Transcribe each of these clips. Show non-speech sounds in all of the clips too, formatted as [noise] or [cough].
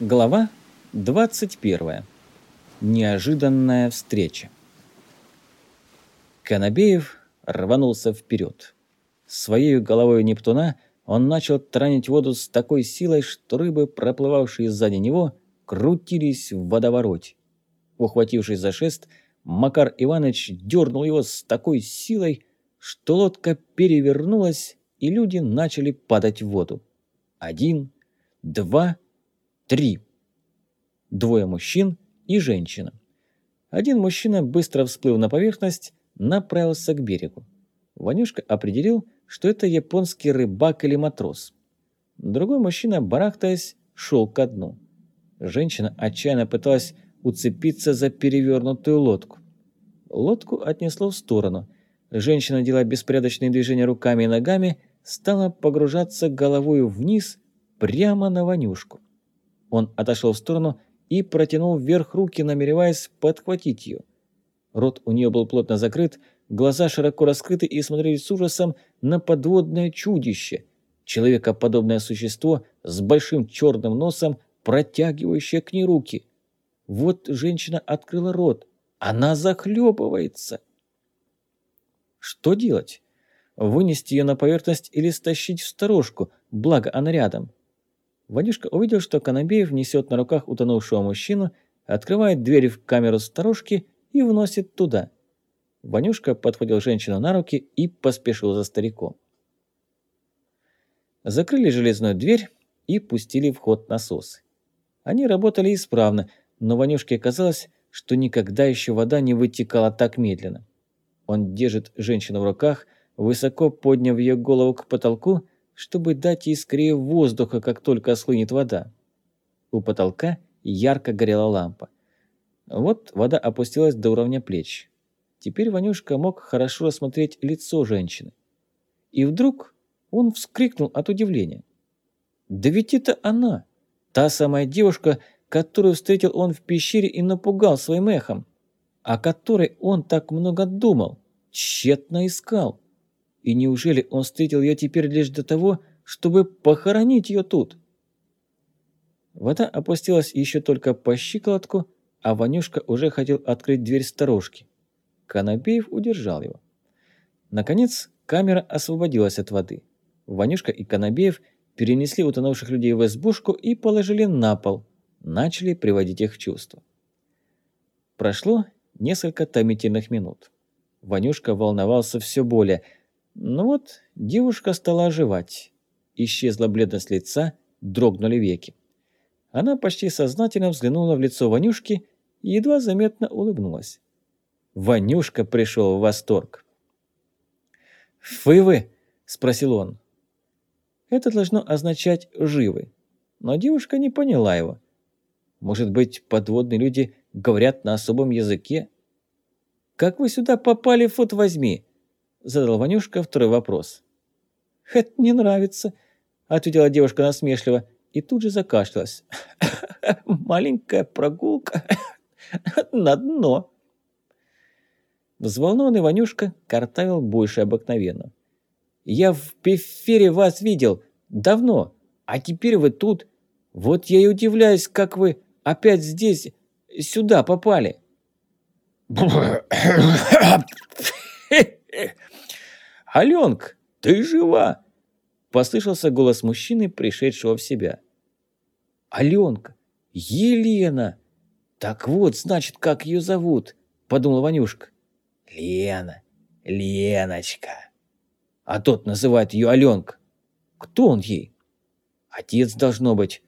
Глава 21. Неожиданная встреча. Конобеев рванулся вперед. Своей головой Нептуна он начал таранить воду с такой силой, что рыбы, проплывавшие сзади него, крутились в водовороте. Ухватившись за шест, Макар Иванович дернул его с такой силой, что лодка перевернулась, и люди начали падать в воду. Один, два, Три. Двое мужчин и женщина. Один мужчина, быстро всплыв на поверхность, направился к берегу. Ванюшка определил, что это японский рыбак или матрос. Другой мужчина, барахтаясь, шел ко дну. Женщина отчаянно пыталась уцепиться за перевернутую лодку. Лодку отнесло в сторону. Женщина, делая беспорядочные движения руками и ногами, стала погружаться головой вниз прямо на Ванюшку. Он отошел в сторону и протянул вверх руки, намереваясь подхватить ее. Рот у нее был плотно закрыт, глаза широко раскрыты и смотрели с ужасом на подводное чудище, человекоподобное существо с большим черным носом, протягивающее к ней руки. Вот женщина открыла рот. Она захлебывается. Что делать? Вынести ее на поверхность или стащить в сторожку, благо она рядом? Вадюшка увидел, что Конобеев несет на руках утонувшего мужчину, открывает дверь в камеру сторожки и вносит туда. Ванюшка подхватил женщину на руки и поспешил за стариком. Закрыли железную дверь и пустили в ход насосы. Они работали исправно, но Ванюшке казалось, что никогда еще вода не вытекала так медленно. Он держит женщину в руках, высоко подняв ее голову к потолку чтобы дать ей воздуха, как только ослынет вода. У потолка ярко горела лампа. Вот вода опустилась до уровня плеч. Теперь Ванюшка мог хорошо рассмотреть лицо женщины. И вдруг он вскрикнул от удивления. «Да ведь это она! Та самая девушка, которую встретил он в пещере и напугал своим эхом, о которой он так много думал, тщетно искал. И неужели он встретил ее теперь лишь для того, чтобы похоронить ее тут? Вода опустилась еще только по щиколотку, а Ванюшка уже хотел открыть дверь сторожки. Конопеев удержал его. Наконец, камера освободилась от воды. Ванюшка и Конобеев перенесли утонувших людей в избушку и положили на пол, начали приводить их в чувство. Прошло несколько томительных минут. Ванюшка волновался все более – ну вот, девушка стала оживать. Исчезла бледность лица, дрогнули веки. Она почти сознательно взглянула в лицо Ванюшки и едва заметно улыбнулась. Ванюшка пришел в восторг. «Вы вы?» – спросил он. Это должно означать «живы». Но девушка не поняла его. Может быть, подводные люди говорят на особом языке? «Как вы сюда попали, фот возьми?» Задал Ванюшка второй вопрос. «Это не нравится», — ответила девушка насмешливо и тут же закашлялась. «Маленькая прогулка [laughs] на дно». Взволнованный Ванюшка картавил больше обыкновенно. «Я в пефере вас видел. Давно. А теперь вы тут. Вот я и удивляюсь, как вы опять здесь, сюда попали». [coughs] [laughs] «Аленка, ты жива!» Послышался голос мужчины, пришедшего в себя. «Аленка! Елена! Так вот, значит, как ее зовут!» Подумал Ванюшка. «Лена! Леночка!» А тот называет ее Аленка. Кто он ей? Отец должно быть.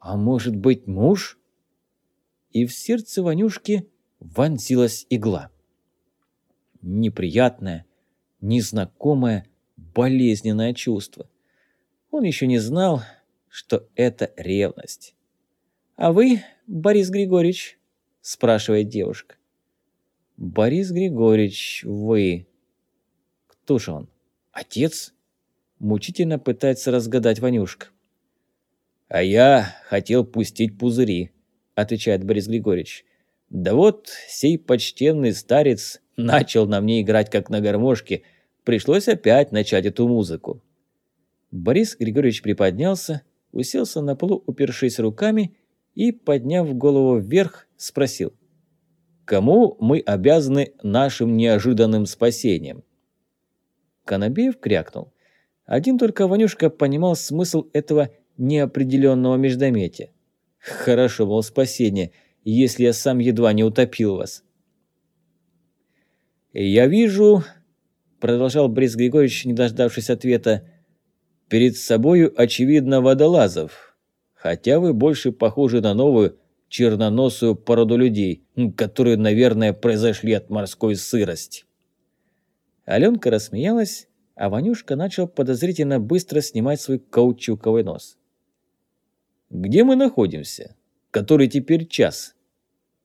А может быть, муж? И в сердце Ванюшки вонзилась игла. Неприятная, незнакомое, болезненное чувство. Он еще не знал, что это ревность. «А вы, Борис Григорьевич?» – спрашивает девушка. «Борис Григорьевич, вы...» «Кто же он? Отец?» – мучительно пытается разгадать Ванюшка. «А я хотел пустить пузыри», – отвечает Борис Григорьевич. «Да вот сей почтенный старец начал на мне играть как на гармошке, пришлось опять начать эту музыку. Борис Григорьевич приподнялся, уселся на полу, упершись руками, и, подняв голову вверх, спросил. «Кому мы обязаны нашим неожиданным спасением?» Конобеев крякнул. Один только Ванюшка понимал смысл этого неопределенного междометия. «Хорошо, мол, спасение, если я сам едва не утопил вас». «Я вижу», — продолжал Борис Григорьевич, не дождавшись ответа, «перед собою, очевидно, водолазов, хотя вы больше похожи на новую черноносую породу людей, которые, наверное, произошли от морской сырости». Аленка рассмеялась, а Ванюшка начал подозрительно быстро снимать свой каучуковый нос. «Где мы находимся? Который теперь час?»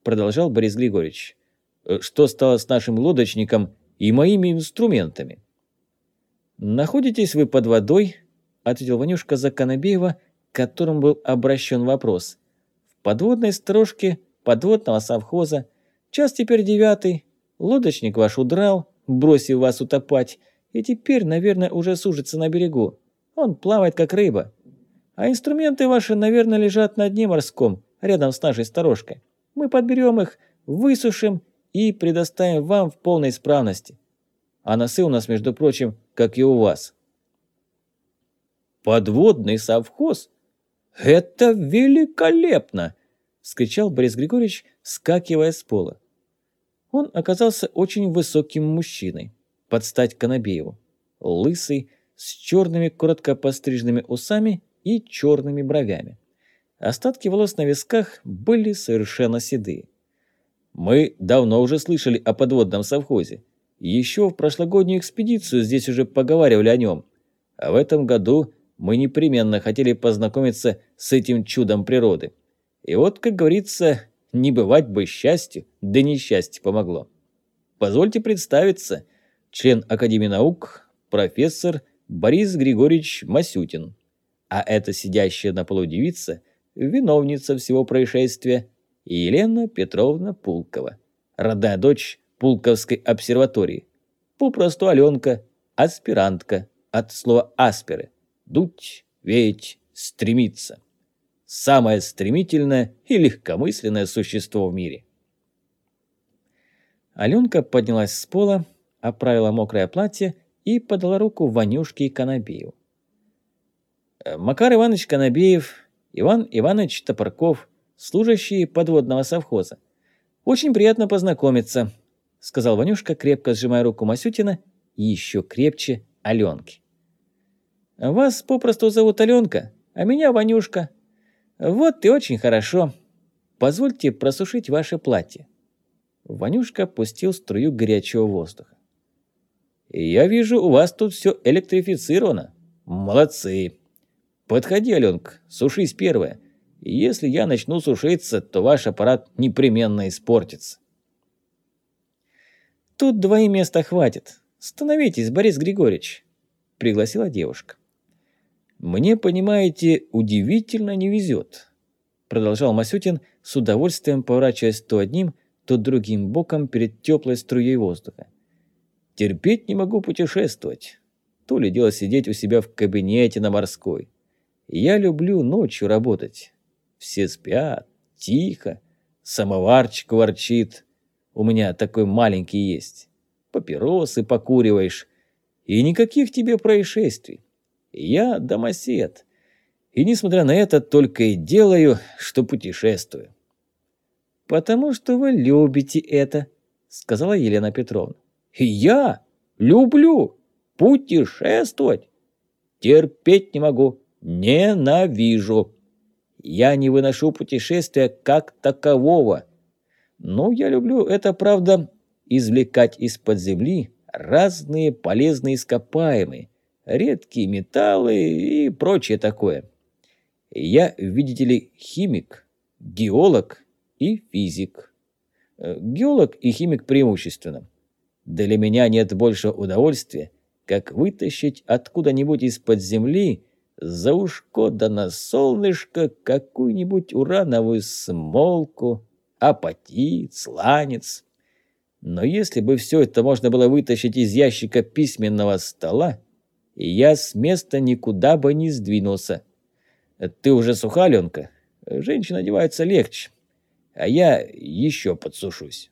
Продолжал Борис Григорьевич. Э, «Что стало с нашим лодочником и моими инструментами?» «Находитесь вы под водой?» ответил Ванюшка за Конобеева, к которому был обращен вопрос. «В подводной строжке подводного совхоза. Час теперь девятый. Лодочник ваш удрал, бросив вас утопать, и теперь, наверное, уже сужится на берегу. Он плавает, как рыба. А инструменты ваши, наверное, лежат на дне морском, рядом с нашей сторожкой. Мы подберем их, высушим и предоставим вам в полной исправности. А носы у нас, между прочим, как и у вас. Подводный совхоз? Это великолепно! Вскричал Борис Григорьевич, скакивая с пола. Он оказался очень высоким мужчиной, под стать Конобееву. Лысый, с черными коротко постриженными усами и черными бровями. Остатки волос на висках были совершенно седые. Мы давно уже слышали о подводном совхозе. Еще в прошлогоднюю экспедицию здесь уже поговаривали о нем. А в этом году мы непременно хотели познакомиться с этим чудом природы. И вот, как говорится, не бывать бы счастью, да несчастье помогло. Позвольте представиться, член Академии наук, профессор Борис Григорьевич Масютин. А эта сидящая на полу девица – виновница всего происшествия Елена Петровна Пулкова, родная дочь Пулковской обсерватории. Попросту Аленка, аспирантка, от слова «асперы» – дуть, веять, стремиться самое стремительное и легкомысленное существо в мире. Аленка поднялась с пола, оправила мокрое платье и подала руку Ванюшке и Конобею. «Э, Макар Иванович Конобеев, Иван Иванович Топорков, служащие подводного совхоза. Очень приятно познакомиться», — сказал Ванюшка, крепко сжимая руку Масютина и еще крепче Аленки. «Вас попросту зовут Аленка, а меня Ванюшка», «Вот и очень хорошо. Позвольте просушить ваше платье». Ванюшка пустил струю горячего воздуха. «Я вижу, у вас тут все электрифицировано. Молодцы. Подходи, Аленка, сушись первая. Если я начну сушиться, то ваш аппарат непременно испортится». «Тут двоим места хватит. Становитесь, Борис Григорьевич», — пригласила девушка. «Мне, понимаете, удивительно не везет», – продолжал Масютин, с удовольствием поворачиваясь то одним, то другим боком перед теплой струей воздуха. «Терпеть не могу путешествовать. То ли дело сидеть у себя в кабинете на морской. Я люблю ночью работать. Все спят, тихо, самоварчик ворчит. У меня такой маленький есть. Папиросы покуриваешь. И никаких тебе происшествий. Я домосед. И несмотря на это, только и делаю, что путешествую. «Потому что вы любите это», — сказала Елена Петровна. «И я люблю путешествовать. Терпеть не могу, ненавижу. Я не выношу путешествия как такового. Но я люблю это, правда, извлекать из-под земли разные полезные ископаемые, редкие металлы и прочее такое. Я, видите ли, химик, геолог и физик. Э, геолог и химик преимущественно. Для меня нет больше удовольствия, как вытащить откуда-нибудь из-под земли за ушко да на солнышко какую-нибудь урановую смолку, апатит, сланец. Но если бы все это можно было вытащить из ящика письменного стола, я с места никуда бы не сдвинулся. Ты уже суха, Аленка? Женщина одевается легче, а я еще подсушусь.